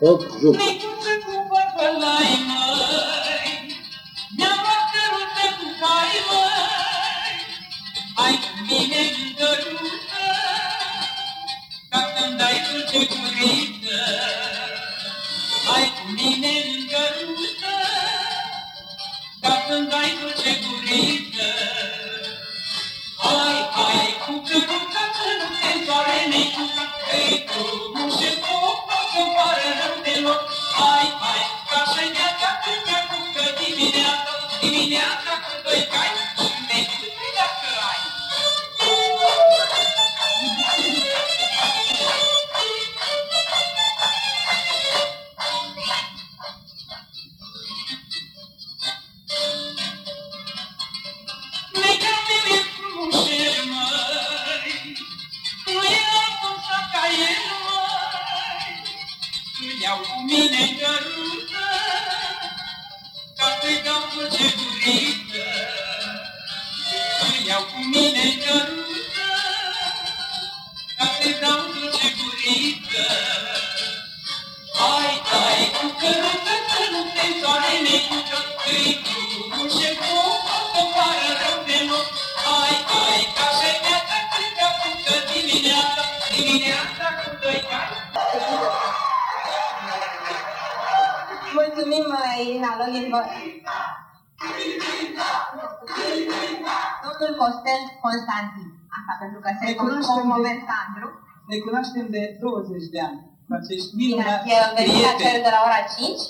Tốt, dùng. 不息 mine în căruță, Ca să-i dau dulce guriță. Îl iau cu mine în căruță, Ca să-i dau dulce guriță. Hai, hai, cu căruță să nu te soare necuță, Îi Mulțumim, Irina Login. Vă- Domnul Costel Constantin. Asta pentru că se Ne cunoaștem de- moment Sandru. Ne cunoaștem de 20 de ani. Cu acești Bine minunați ați venit la cel prieteni. de la ora 5.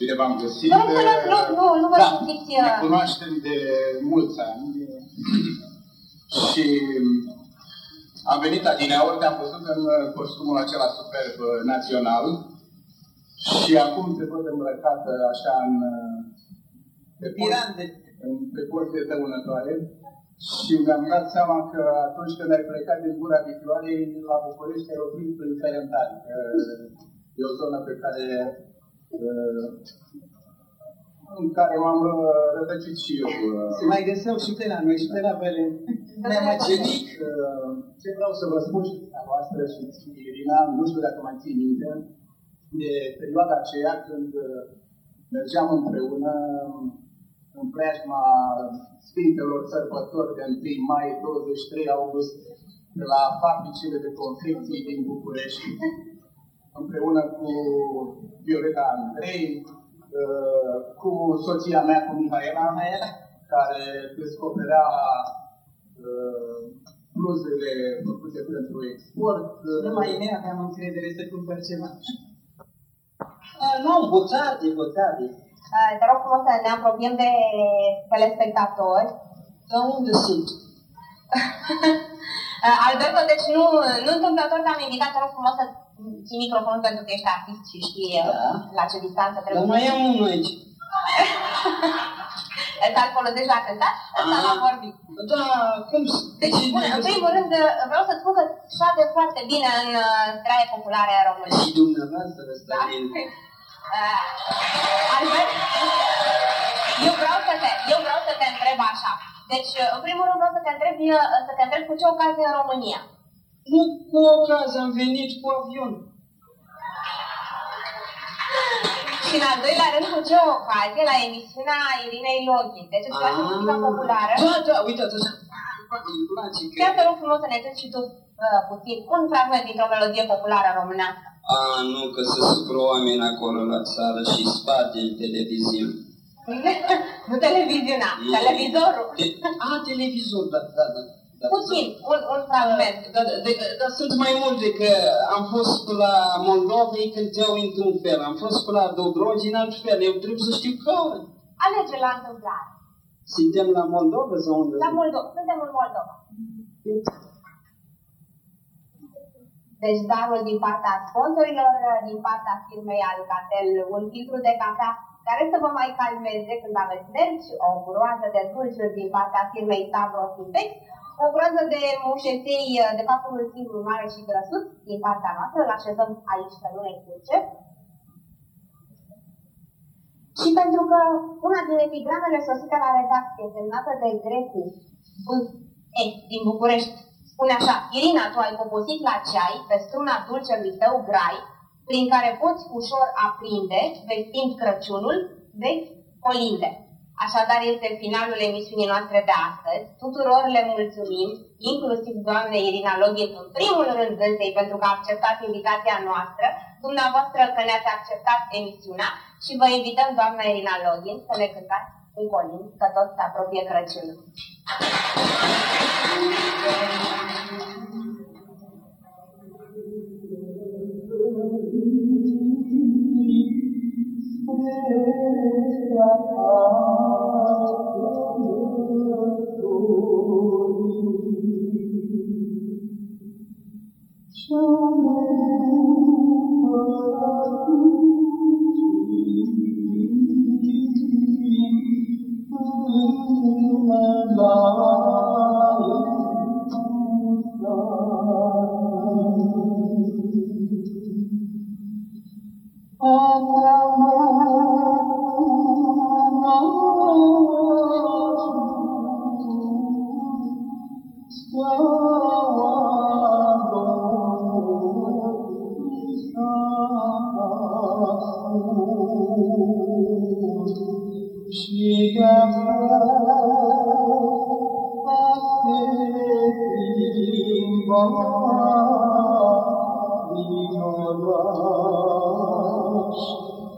Bine v-am găsit. Vă rog să luați loc, nu, nu vă da, simțiți... Ne uh, cunoaștem de mulți ani și am venit adineauri, te-am văzut în costumul acela superb uh, național și acum te văd îmbrăcată așa în, uh, pe, post, Pirande. în, pe poste dăunătoare și mi-am dat seama că atunci când ai plecat din gura Victoariei la București ai oprit prin Ferentari. că E o zonă pe care uh, în care m-am uh, rătăcit și eu. uh, Se mai găseau și pe la noi, și pe la Bele. Nemăcenic, uh, ce vreau să vă spun și dumneavoastră și ție, Irina, nu știu dacă mai ții minte, de perioada aceea când uh, mergeam împreună în preajma Sfintelor Sărbători de 1 mai, 23 august, la fabricile de confecții din București, împreună cu Violeta Andrei, uh, cu soția mea, cu Mihaela, care descoperea uh, bluzele făcute pentru export. uh, Numai în ea aveam încredere să cumpăr ceva. Nu, boțate, boțate. uh, Te rog frumos să ne apropiem de telespectatori. Dar unde sunt? Uh, Alberto, deci nu, nu întâmplător te-am invitat, te rog frumos să ții microfonul pentru că ești artist și știi uh, Da. la ce distanță Dar trebuie. mai am unul aici. Ăsta îl folosești la cântat, ăsta Ah. la vorbit. Da, cum să... Deci, bun, în primul rând, uh, vreau să spun că șade foarte bine în uh, straie populare a României. Și dumneavoastră Da? Stările. Uh, Albert, eu vreau, să te, eu vreau să te întreb așa. Deci, uh, în primul rând, vreau să te întreb, uh, să te întreb cu ce ocazie în România. Nu cu ocazia am venit cu avion. Și în al doilea rând, cu ce ocazie la emisiunea Irinei Login. Deci îți place Ah. muzica populară. Da, da, uitați așa. Îmi place că... Chiar te rog frumos să ne cânti și tu uh, puțin un fragment dintr-o melodie populară românească. A, nu, că să scru oameni acolo la țară și spate în televiziune. nu televiziunea, Nu. televizorul. Te- A, televizor, da, da, da. da. Puțin, un, un fragment. Da, da, de, dar sunt mai multe, că am fost pe la Moldova, ei cânteau într-un fel, am fost pe la Dobrogei în alt fel, eu trebuie să știu că Alege la întâmplare. suntem la Moldova sau unde? La Moldova. Suntem în Moldova. Deci darul din partea sponsorilor, din partea firmei Alcatel, un filtru de cafea care să vă mai calmeze când aveți nervi, o groază de dulciuri din partea firmei Stavros Intex, o groază de mușetei, de fapt unul singur mare și grăsuț din partea noastră, îl așezăm aici să nu ne curce. Și pentru că una din epigramele sosite la redacție, semnată de Grecu, B. E, din București, Spune așa, Irina, tu ai poposit la ceai pe struna dulcelui tău grai, prin care poți ușor aprinde, vestind Crăciunul, veți colinde. Așadar este finalul emisiunii noastre de astăzi. Tuturor le mulțumim, inclusiv doamnei Irina Login, în primul rând însei, pentru că a acceptat invitația noastră, dumneavoastră că ne-ați acceptat emisiunea și vă invităm, doamna Irina Login, să ne cântați un colin, că tot se apropie Crăciunul. Thank you.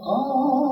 Oh.